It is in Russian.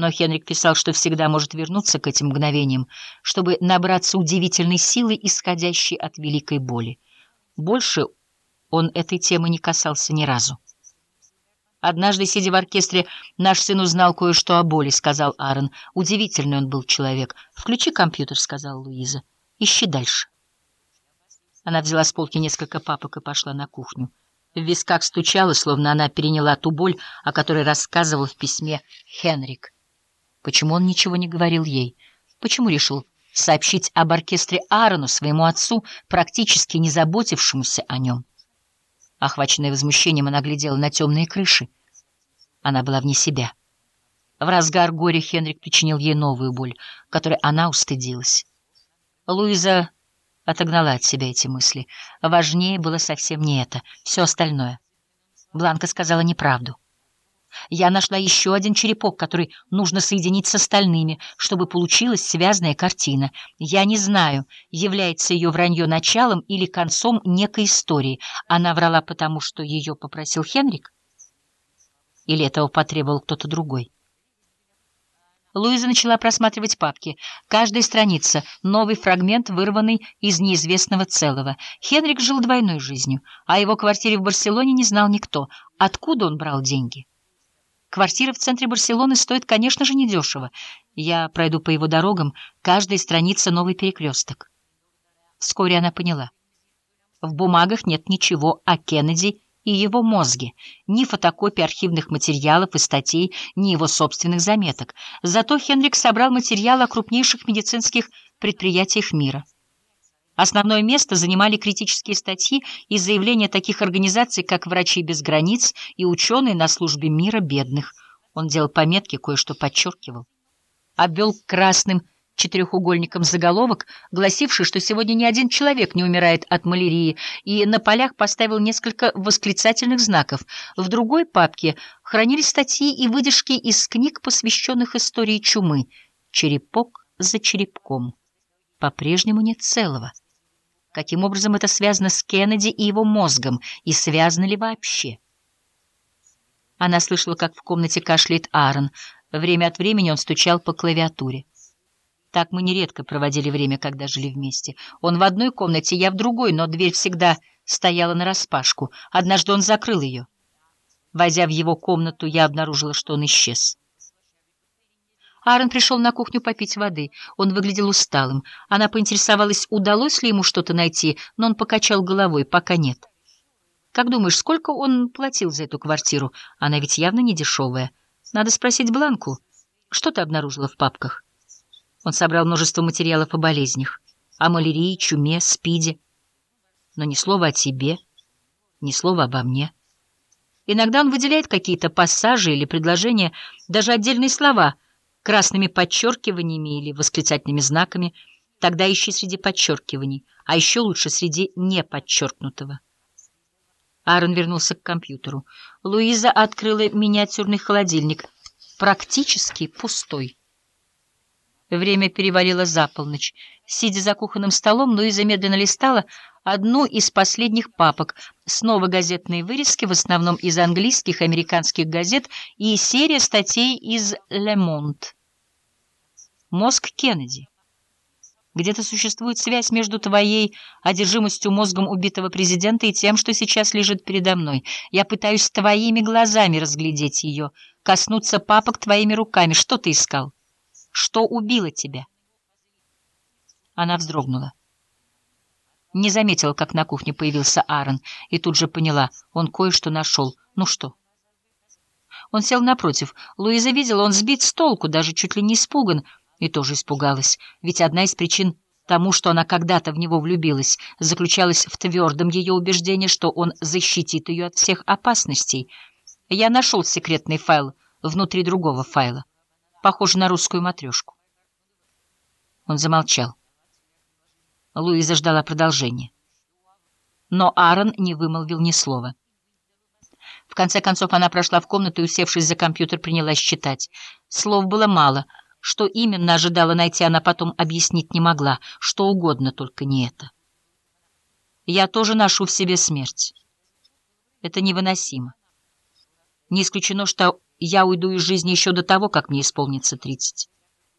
Но Хенрик писал, что всегда может вернуться к этим мгновениям, чтобы набраться удивительной силы, исходящей от великой боли. Больше он этой темы не касался ни разу. «Однажды, сидя в оркестре, наш сын узнал кое-что о боли», — сказал Аарон. «Удивительный он был человек. Включи компьютер», — сказала Луиза. «Ищи дальше». Она взяла с полки несколько папок и пошла на кухню. В висках стучало, словно она переняла ту боль, о которой рассказывал в письме Хенрик. Почему он ничего не говорил ей? Почему решил сообщить об оркестре Аарону, своему отцу, практически не заботившемуся о нем? Охваченная возмущением, она глядела на темные крыши. Она была вне себя. В разгар горя Хенрик причинил ей новую боль, которой она устыдилась. Луиза отогнала от себя эти мысли. Важнее было совсем не это, все остальное. Бланка сказала неправду. Я нашла еще один черепок, который нужно соединить с остальными, чтобы получилась связанная картина. Я не знаю, является ее вранье началом или концом некой истории. Она врала потому, что ее попросил Хенрик? Или этого потребовал кто-то другой? Луиза начала просматривать папки. Каждая страница — новый фрагмент, вырванный из неизвестного целого. Хенрик жил двойной жизнью, а его квартире в Барселоне не знал никто. Откуда он брал деньги? Квартира в центре Барселоны стоит, конечно же, недешево. Я пройду по его дорогам, каждая страница — новый перекресток. Вскоре она поняла. В бумагах нет ничего о Кеннеди и его мозге, ни фотокопий архивных материалов и статей, ни его собственных заметок. Зато Хенрик собрал материалы о крупнейших медицинских предприятиях мира. Основное место занимали критические статьи и заявления таких организаций, как «Врачи без границ» и «Ученые на службе мира бедных». Он делал пометки, кое-что подчеркивал. Обвел красным четырехугольником заголовок, гласивший, что сегодня ни один человек не умирает от малярии, и на полях поставил несколько восклицательных знаков. В другой папке хранились статьи и выдержки из книг, посвященных истории чумы. Черепок за черепком. По-прежнему нет целого. Каким образом это связано с Кеннеди и его мозгом, и связано ли вообще? Она слышала, как в комнате кашляет Аарон. Время от времени он стучал по клавиатуре. Так мы нередко проводили время, когда жили вместе. Он в одной комнате, я в другой, но дверь всегда стояла нараспашку. Однажды он закрыл ее. Войдя в его комнату, я обнаружила, что он исчез. Аарон пришел на кухню попить воды. Он выглядел усталым. Она поинтересовалась, удалось ли ему что-то найти, но он покачал головой, пока нет. «Как думаешь, сколько он платил за эту квартиру? Она ведь явно не дешевая. Надо спросить Бланку. Что ты обнаружила в папках?» Он собрал множество материалов о болезнях, о малярии, чуме, спиде. Но ни слова о тебе, ни слова обо мне. Иногда он выделяет какие-то пассажи или предложения, даже отдельные слова — красными подчеркиваниями или восклицательными знаками, тогда ищи среди подчеркиваний, а еще лучше среди неподчеркнутого. Аарон вернулся к компьютеру. Луиза открыла миниатюрный холодильник, практически пустой. Время перевалило за полночь. Сидя за кухонным столом, Луиза медленно листала одну из последних папок, снова газетные вырезки, в основном из английских и американских газет, и серия статей из «Le Monde». Мозг Кеннеди. Где-то существует связь между твоей одержимостью мозгом убитого президента и тем, что сейчас лежит передо мной. Я пытаюсь твоими глазами разглядеть ее, коснуться папок твоими руками. Что ты искал? Что убило тебя? Она вздрогнула. Не заметила, как на кухне появился Аарон, и тут же поняла, он кое-что нашел. Ну что? Он сел напротив. Луиза видела, он сбит с толку, даже чуть ли не испуган, и тоже испугалась, ведь одна из причин тому, что она когда-то в него влюбилась, заключалась в твердом ее убеждении, что он защитит ее от всех опасностей. Я нашел секретный файл внутри другого файла, похожий на русскую матрешку. Он замолчал. Луиза ждала продолжения. Но Аарон не вымолвил ни слова. В конце концов она прошла в комнату и, усевшись за компьютер, принялась читать. Слов было мало. Что именно ожидала найти, она потом объяснить не могла. Что угодно, только не это. Я тоже ношу в себе смерть. Это невыносимо. Не исключено, что я уйду из жизни еще до того, как мне исполнится тридцать.